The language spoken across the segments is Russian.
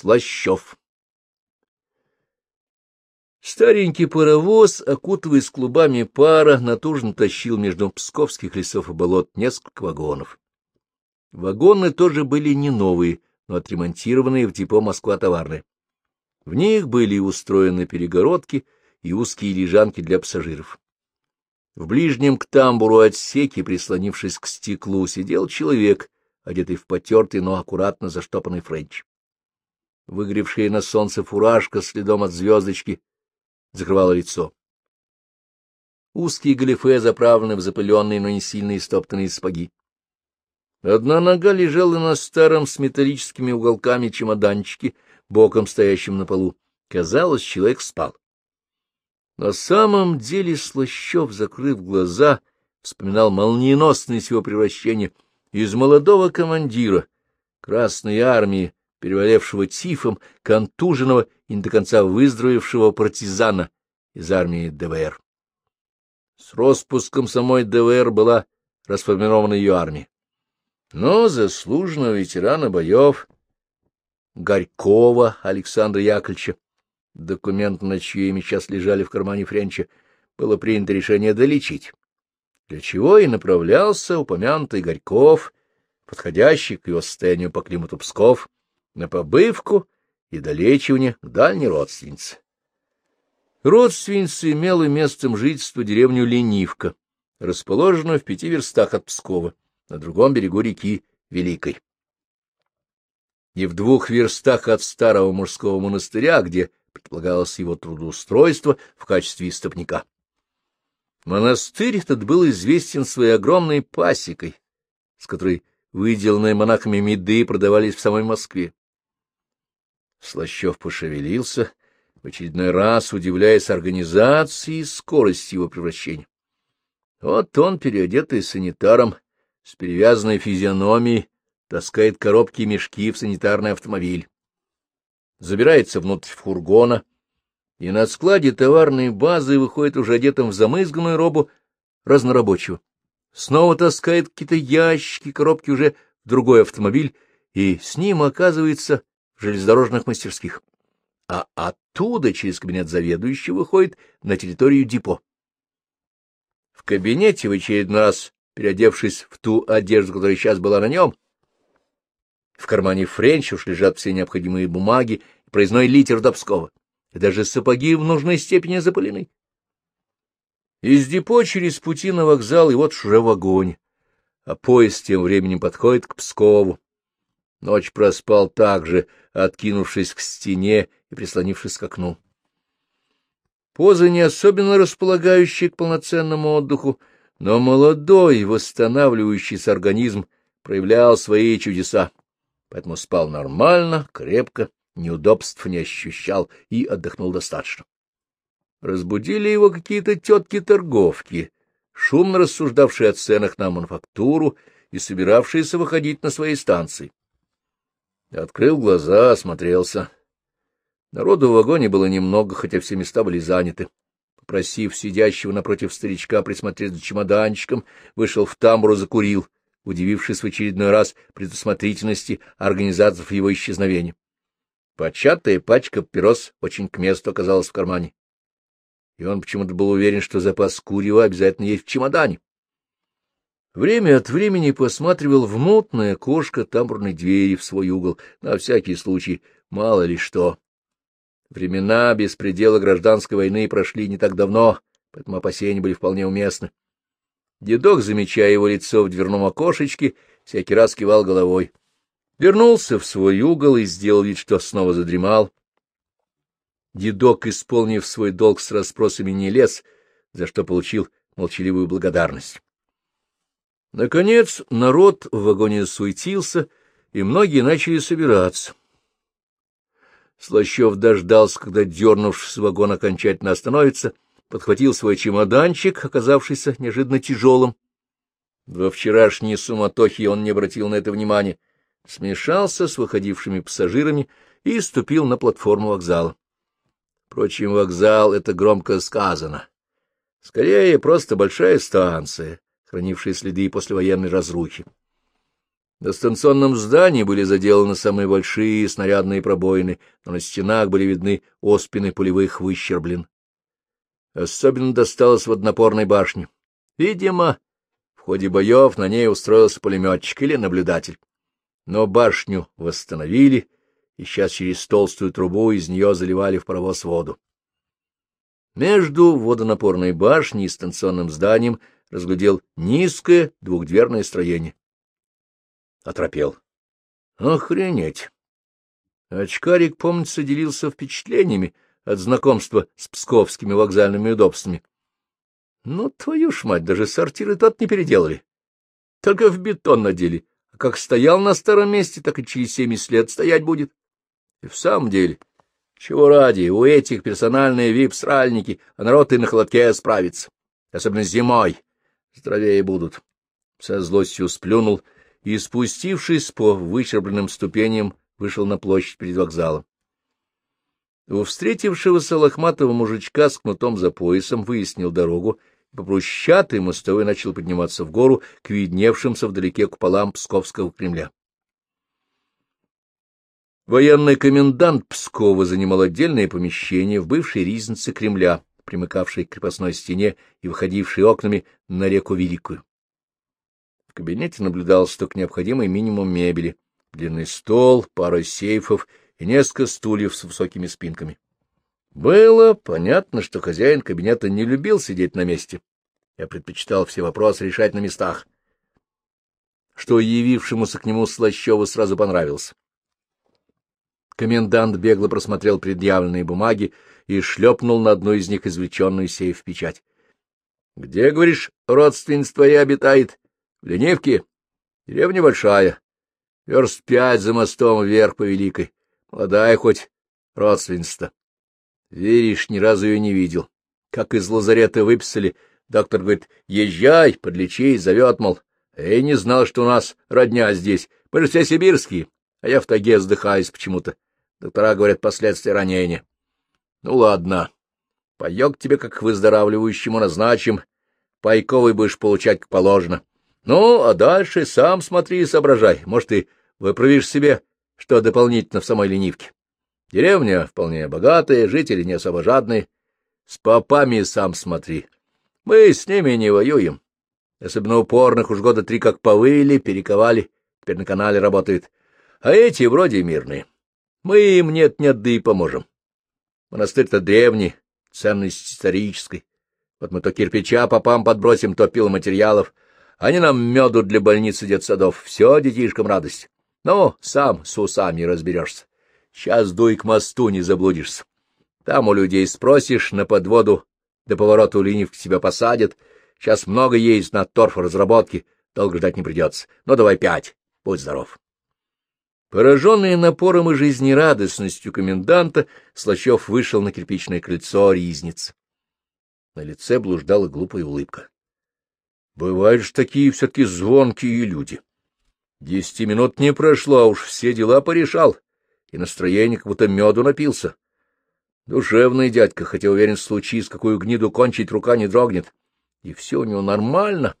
Слащев. Старенький паровоз, окутываясь клубами пара, натужно тащил между псковских лесов и болот несколько вагонов. Вагоны тоже были не новые, но отремонтированные в депо Москва-товарная. В них были устроены перегородки и узкие лежанки для пассажиров. В ближнем к тамбуру отсеке, прислонившись к стеклу, сидел человек, одетый в потертый, но аккуратно заштопанный френч. Выгоревшая на солнце фуражка со следом от звездочки закрывала лицо. Узкие галифе заправлены в запыленные, но не сильно истоптанные сапоги. Одна нога лежала на старом с металлическими уголками чемоданчике, боком стоящем на полу. Казалось, человек спал. На самом деле Слащев, закрыв глаза, вспоминал молниеносность его превращения из молодого командира Красной Армии, переболевшего тифом, контуженного и не до конца выздоровевшего партизана из армии ДВР. С распуском самой ДВР была расформирована ее армия. Но заслуженного ветерана боев Горького Александра Яковлевича, документ на чье имя сейчас лежали в кармане Френча, было принято решение долечить, для чего и направлялся упомянутый Горьков, подходящий к его состоянию по климату Псков, на побывку и долечивание к дальней родственнице. Родственница имела местом жительства деревню Ленивка, расположенную в пяти верстах от Пскова, на другом берегу реки Великой. И в двух верстах от старого мужского монастыря, где предполагалось его трудоустройство в качестве истопника. Монастырь этот был известен своей огромной пасекой, с которой выделанные монахами меды продавались в самой Москве. Слащев пошевелился, в очередной раз удивляясь организации и скорости его превращения. Вот он, переодетый санитаром, с перевязанной физиономией, таскает коробки и мешки в санитарный автомобиль. Забирается внутрь фургона, и на складе товарной базы выходит уже одетым в замызганную робу разнорабочего. Снова таскает какие-то ящики, коробки уже в другой автомобиль, и с ним оказывается железнодорожных мастерских, а оттуда через кабинет заведующего выходит на территорию депо. В кабинете в очередной раз, переодевшись в ту одежду, которая сейчас была на нем, в кармане Френч уж лежат все необходимые бумаги и проездной литер до Пскова, и даже сапоги в нужной степени запылены. Из депо через пути на вокзал, и вот уже в вагоне, а поезд тем временем подходит к Пскову. Ночь проспал так же, откинувшись к стене и прислонившись к окну. Поза не особенно располагающая к полноценному отдыху, но молодой, восстанавливающийся организм проявлял свои чудеса, поэтому спал нормально, крепко, неудобств не ощущал и отдохнул достаточно. Разбудили его какие-то тетки-торговки, шумно рассуждавшие о ценах на мануфактуру и собиравшиеся выходить на свои станции. Открыл глаза, осмотрелся. Народу в вагоне было немного, хотя все места были заняты. Попросив сидящего напротив старичка присмотреть за чемоданчиком, вышел в тамбур и закурил, удивившись в очередной раз предусмотрительности организаторов его исчезновения. Початая пачка папирос очень к месту оказалась в кармане. И он почему-то был уверен, что запас курева обязательно есть в чемодане. Время от времени посматривал в мутное окошко тамбурной двери в свой угол, на всякий случай, мало ли что. Времена беспредела гражданской войны прошли не так давно, поэтому опасения были вполне уместны. Дедок, замечая его лицо в дверном окошечке, всякий раз кивал головой. Вернулся в свой угол и сделал вид, что снова задремал. Дедок, исполнив свой долг с расспросами, не лез, за что получил молчаливую благодарность. Наконец народ в вагоне суетился, и многие начали собираться. Слащев дождался, когда, дернувшись вагон, окончательно остановится, подхватил свой чемоданчик, оказавшийся неожиданно тяжелым. Во вчерашней суматохе он не обратил на это внимания, смешался с выходившими пассажирами и ступил на платформу вокзала. Впрочем, вокзал — это громко сказано. Скорее, просто большая станция, хранившие следы послевоенной разрухи. На станционном здании были заделаны самые большие снарядные пробоины, но на стенах были видны оспины пулевых выщерблин. Особенно досталось в однопорной башне. Видимо, в ходе боев на ней устроился пулеметчик или наблюдатель. Но башню восстановили, и сейчас через толстую трубу из нее заливали в паровоз воду. Между водонапорной башней и станционным зданием разглядел низкое двухдверное строение. Оторопел. Охренеть! Очкарик, помнится, делился впечатлениями от знакомства с псковскими вокзальными удобствами. Ну, твою ж мать, даже сортиры тот не переделали. Только в бетон надели. А как стоял на старом месте, так и через семьдесят лет стоять будет. И в самом деле, чего ради, у этих персональные вип-сральники, а народ и на холодке справится. Особенно зимой. Здоровее будут. Со злостью сплюнул и, спустившись по выщербленным ступеням, вышел на площадь перед вокзалом. У встретившегося лохматого мужичка с кнутом за поясом выяснил дорогу, и по брусчатой мостовой начал подниматься в гору к видневшимся вдалеке куполам Псковского Кремля. Военный комендант Пскова занимал отдельное помещение в бывшей ризнице Кремля, примыкавшей к крепостной стене и выходившей окнами на реку Великую. В кабинете наблюдался только необходимый минимум мебели, длинный стол, пара сейфов и несколько стульев с высокими спинками. Было понятно, что хозяин кабинета не любил сидеть на месте. Я предпочитал все вопросы решать на местах, что явившемуся к нему Слащеву сразу понравилось. Комендант бегло просмотрел предъявленные бумаги и шлепнул на одну из них извлеченную сейф печать. — Где, говоришь, родственница твоя обитает? В Ленивке? Деревня большая. Верст пять за мостом вверх по Великой. Молодая хоть родственница-то. Веришь, ни разу ее не видел. Как из лазарета выписали, доктор говорит, езжай, подлечись, зовет, мол. Я не знал, что у нас родня здесь. Мы же все сибирские, а я в таге вздыхаюсь почему-то. Доктора говорят, последствия ранения. Ну, ладно. Паек тебе, как выздоравливающему, назначим. Пайковый будешь получать, как положено. Ну, а дальше сам смотри и соображай. Может, ты выправишь себе, что дополнительно в самой ленивке. Деревня вполне богатая, жители не особо жадные. С попами сам смотри. Мы с ними не воюем. Особенно упорных уж года три как повыли, перековали, теперь на канале работают. А эти вроде мирные. Мы им нет-нет, да и поможем. Монастырь-то древний, ценность исторической. Вот мы то кирпича попам подбросим, то пиломатериалов — они нам меду для больницы детсадов. Все детишкам радость. Ну, сам с усами разберешься. Сейчас дуй к мосту, не заблудишься. Там у людей спросишь на подводу, до поворота у линии тебя посадят. Сейчас много есть на торф разработки, долго ждать не придется. Ну, давай пять, будь здоров. Пораженный напором и жизнерадостностью коменданта, Слащев вышел на кирпичное крыльцо ризниц. На лице блуждала глупая улыбка. Бывают же такие все-таки звонкие люди. Десяти минут не прошло, а уж все дела порешал, и настроение как будто меду напился. Душевный дядька, хотя уверен, случись, какую гниду кончить, рука не дрогнет. И все у него нормально.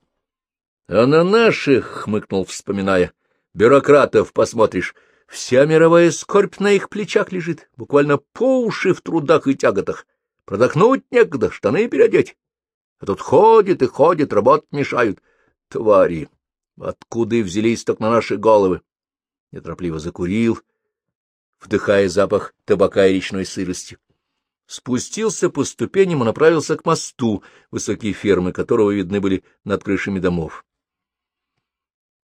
А на наших, — хмыкнул, вспоминая, — бюрократов посмотришь, вся мировая скорбь на их плечах лежит, буквально по уши в трудах и тяготах. Продохнуть некогда, штаны переодеть. А тут ходит и ходит, работать мешают. Твари! Откуда и взялись так на наши головы? Неторопливо закурил, вдыхая запах табака и речной сырости. Спустился по ступеням и направился к мосту, высокие фермы которого видны были над крышами домов.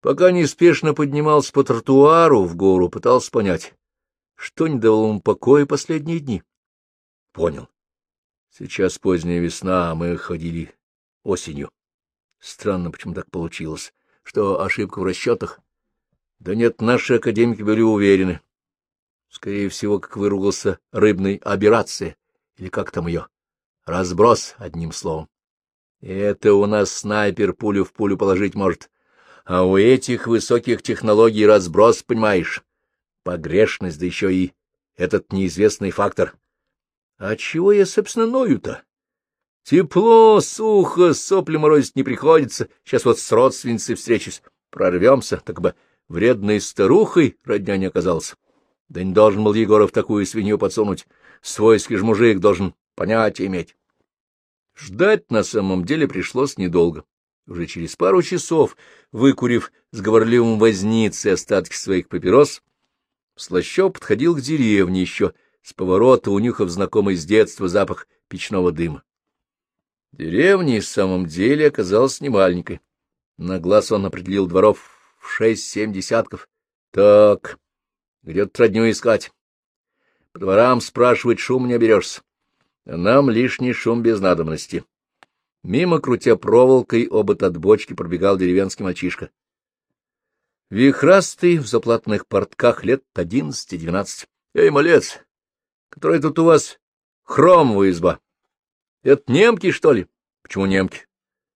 Пока неспешно поднимался по тротуару в гору, пытался понять, что не давало ему покоя последние дни. Понял. Сейчас поздняя весна, а мы ходили осенью. Странно, почему так получилось. Что, ошибка в расчетах? Да нет, наши академики были уверены. Скорее всего, как выругался рыбной операция, или как там ее? Разброс, одним словом. И это у нас снайпер пулю в пулю положить может. А у этих высоких технологий разброс, понимаешь, погрешность, да еще и этот неизвестный фактор — а чего я, собственно, ною-то? Тепло, сухо, сопли морозить не приходится. Сейчас вот с родственницей встречусь. Прорвемся, так бы вредной старухой родня не оказался. Да не должен был Егоров такую свинью подсунуть. Свойский же мужик должен понятие иметь. Ждать на самом деле пришлось недолго. Уже через пару часов, выкурив с говорливым возницей остатки своих папирос, Слащев подходил к деревне еще, с поворота унюхав знакомый с детства запах печного дыма. Деревня в самом деле оказалась немаленькой. На глаз он определил дворов в шесть-семь десятков. Так, где тут родню искать? По дворам спрашивать шум не берешься. А нам лишний шум без надобности. Мимо, крутя проволокой, обод от бочки пробегал деревенский мальчишка. Вихрастый, в заплатанных портках, лет одиннадцати-двенадцати. — Эй, малец, который тут у вас хромовая изба? Это немки, что ли? — Почему немки?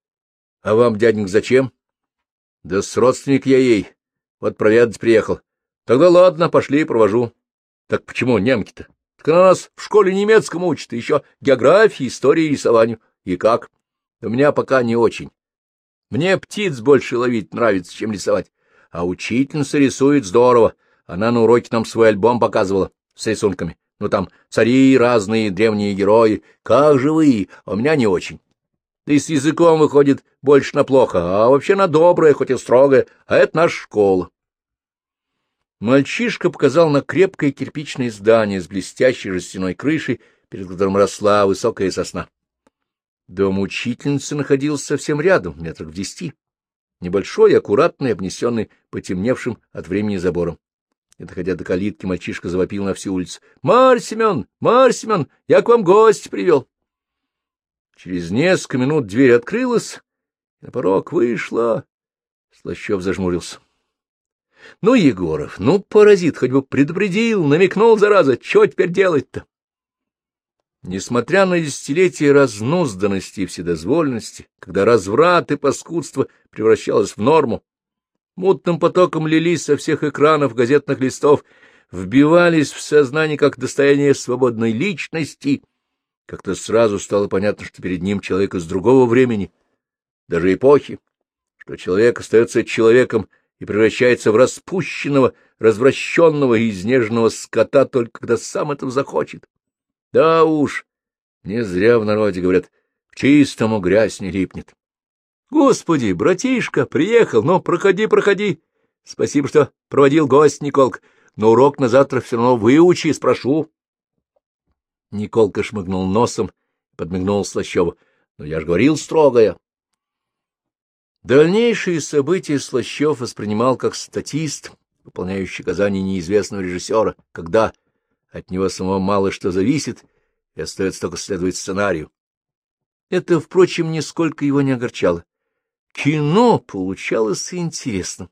— А вам, дяденька, зачем? — Да с родственник я ей. Вот проведать приехал. Тогда ладно, пошли, провожу. Так почему немки-то? Так она нас в школе немецкому учат, еще географии, истории, рисованию. И как? У меня пока не очень. Мне птиц больше ловить нравится, чем рисовать. А учительница рисует здорово. Она на уроке нам свой альбом показывала с рисунками. Ну, там цари разные, древние герои. Как же вы? А у меня не очень. Да и с языком выходит больше на плохо, а вообще на доброе, хоть и строгое. А это наша школа. Мальчишка показал на крепкое кирпичное здание с блестящей жестяной крышей, перед которым росла высокая сосна. Дом учительницы находился совсем рядом, метрах в десяти. Небольшой, аккуратный, обнесенный потемневшим от времени забором. Не доходя до калитки, мальчишка завопил на всю улицу. — Марь Семен! Марь Семен! Я к вам гость привел! Через несколько минут дверь открылась, и на порог вышла. Слащев зажмурился. — Ну, Егоров, ну, паразит, хоть бы предупредил, намекнул, зараза, что теперь делать-то? Несмотря на десятилетия разнузданности и вседозволенности, когда разврат и паскудство превращалось в норму, мутным потоком лились со всех экранов газетных листов, вбивались в сознание как достояние свободной личности, как-то сразу стало понятно, что перед ним человек из другого времени, даже эпохи, что человек остается человеком и превращается в распущенного, развращенного и изнеженного скота только когда сам этого захочет. Да уж, не зря в народе говорят, к чистому грязь не липнет. Господи, братишка, приехал, ну, проходи, проходи. Спасибо, что проводил гость, Николк, но урок на завтра все равно выучи, спрошу. Николка шмыгнул носом, подмигнул Слащеву. Но я же говорил строгое. Дальнейшие события Слащев воспринимал как статист, выполняющий указания неизвестного режиссера, когда от него самого мало что зависит, и остается только следовать сценарию. Это, впрочем, нисколько его не огорчало. Кино получалось интересным.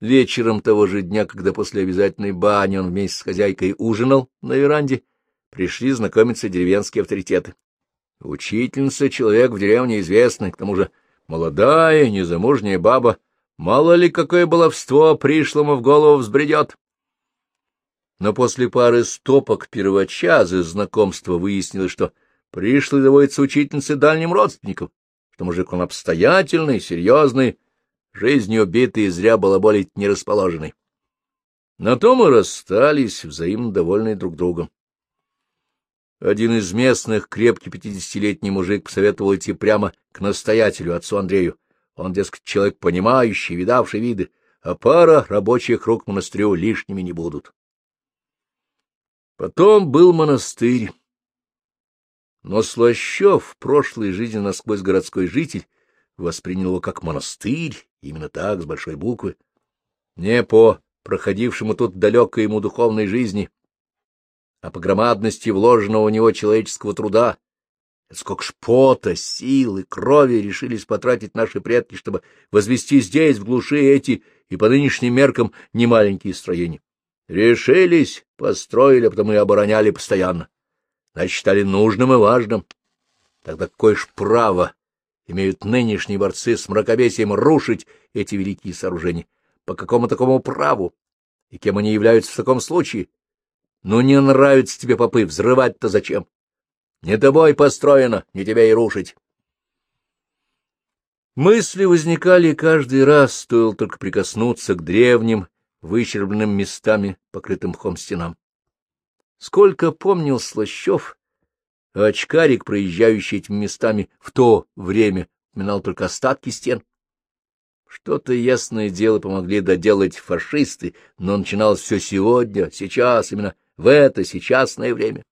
Вечером того же дня, когда после обязательной бани он вместе с хозяйкой ужинал на веранде, пришли знакомиться деревенские авторитеты. Учительница — человек в деревне известный, к тому же молодая, незамужняя баба, мало ли какое баловство пришлому в голову взбредет. Но после пары стопок первоча за знакомства выяснилось, что пришлый доводится учительнице дальним родственникам, что мужик он обстоятельный, серьезный, жизнью битый и зря балаболить не расположенный. На том и расстались, взаимно довольные друг другом. Один из местных, крепкий пятидесятилетний мужик, посоветовал идти прямо к настоятелю, отцу Андрею. Он, дескать, человек понимающий, видавший виды, а пара рабочих рук монастырю лишними не будут. Потом был монастырь. Но Слащев, в прошлой жизни насквозь городской житель, воспринял его как монастырь, именно так, с большой буквы. Не по проходившему тут далекой ему духовной жизни, а по громадности вложенного в него человеческого труда. Сколько ж пота, сил и крови решились потратить наши предки, чтобы возвести здесь, в глуши, эти и по нынешним меркам немаленькие строения. Решились, построили, а потом и обороняли постоянно. Значит, считали нужным и важным. Тогда какое ж право имеют нынешние борцы с мракобесием рушить эти великие сооружения? По какому такому праву? И кем они являются в таком случае? Ну, не нравится тебе, попы, взрывать-то зачем? Не тобой построено, не тебя и рушить. Мысли возникали каждый раз, стоило только прикоснуться к древним, выщербленным местами, покрытым мхом стенам. Сколько помнил Слащев, а очкарик, проезжающий этими местами в то время, упоминал только остатки стен. Что-то, ясное дело, помогли доделать фашисты, но начиналось все сегодня, сейчас, именно в это сейчасное время.